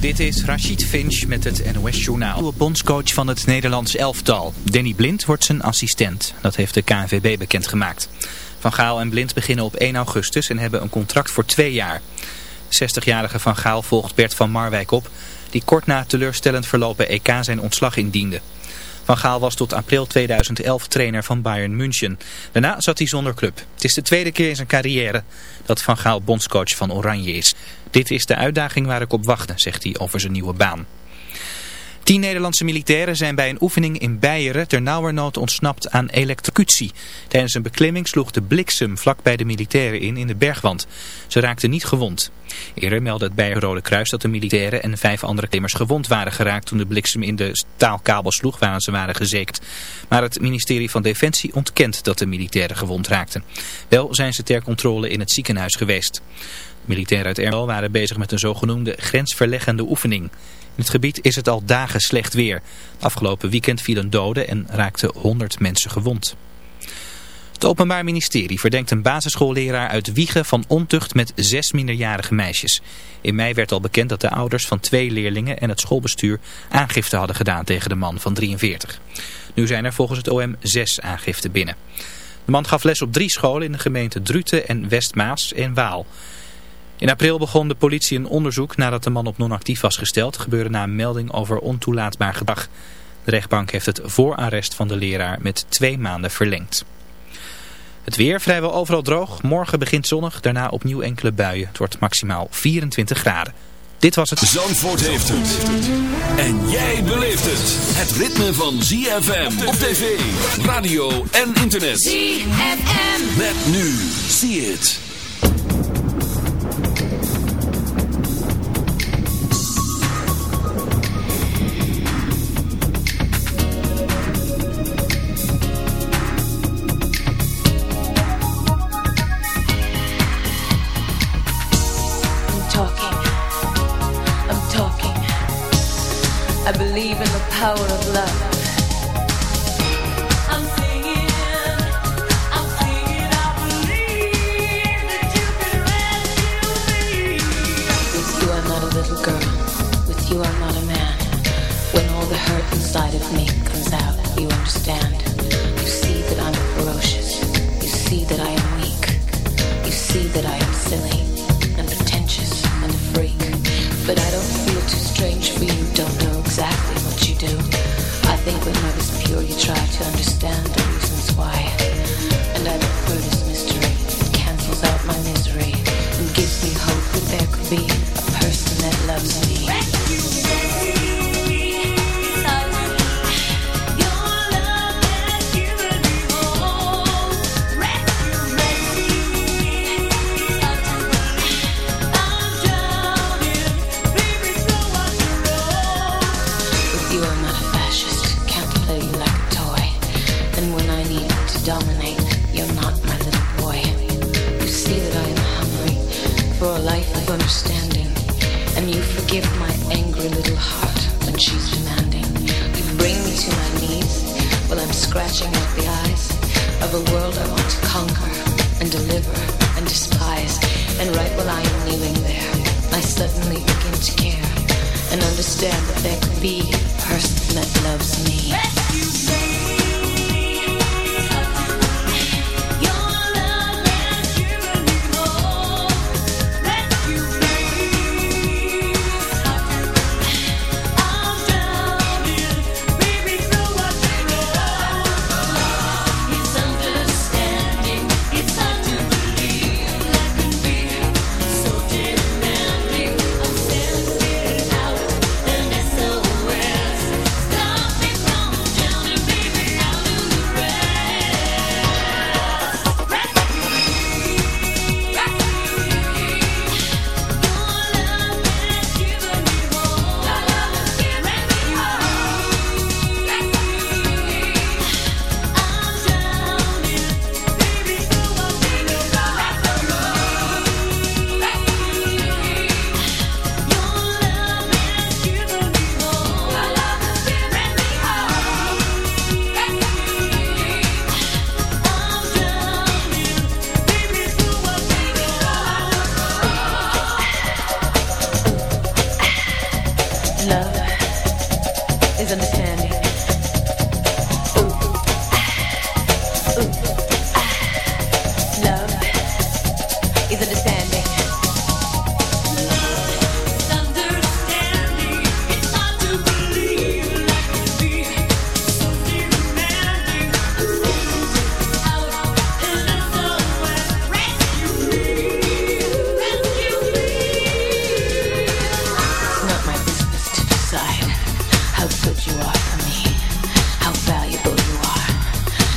Dit is Rachid Finch met het NOS Journaal. De bondscoach van het Nederlands elftal. Danny Blind wordt zijn assistent. Dat heeft de KNVB bekendgemaakt. Van Gaal en Blind beginnen op 1 augustus en hebben een contract voor twee jaar. 60-jarige Van Gaal volgt Bert van Marwijk op, die kort na teleurstellend verlopen EK zijn ontslag indiende. Van Gaal was tot april 2011 trainer van Bayern München. Daarna zat hij zonder club. Het is de tweede keer in zijn carrière dat Van Gaal bondscoach van Oranje is. Dit is de uitdaging waar ik op wachtte, zegt hij over zijn nieuwe baan. Tien Nederlandse militairen zijn bij een oefening in Beieren ter nauwernood ontsnapt aan elektrocutie. Tijdens een beklimming sloeg de bliksem vlak bij de militairen in in de bergwand. Ze raakten niet gewond. Eerder meldde het Beieren Rode Kruis dat de militairen en vijf andere klimmers gewond waren geraakt toen de bliksem in de staalkabel sloeg waar ze waren gezekt. Maar het ministerie van Defensie ontkent dat de militairen gewond raakten. Wel zijn ze ter controle in het ziekenhuis geweest. Militairen uit Ermelo waren bezig met een zogenoemde grensverleggende oefening. In het gebied is het al dagen slecht weer. Afgelopen weekend vielen doden en raakten 100 mensen gewond. Het Openbaar Ministerie verdenkt een basisschoolleraar uit Wiegen van ontucht met zes minderjarige meisjes. In mei werd al bekend dat de ouders van twee leerlingen en het schoolbestuur aangifte hadden gedaan tegen de man van 43. Nu zijn er volgens het OM zes aangiften binnen. De man gaf les op drie scholen in de gemeenten Druten en Westmaas en Waal. In april begon de politie een onderzoek nadat de man op non-actief was gesteld. gebeurde na een melding over ontoelaatbaar gedrag. De rechtbank heeft het voorarrest van de leraar met twee maanden verlengd. Het weer vrijwel overal droog. Morgen begint zonnig, daarna opnieuw enkele buien. Het wordt maximaal 24 graden. Dit was het... Zandvoort heeft het. En jij beleeft het. Het ritme van ZFM op tv, radio en internet. ZFM. Met nu. See it. Power of love. Try to understand suddenly begin to care and understand that there could be a person that loves me. Rescue.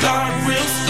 God real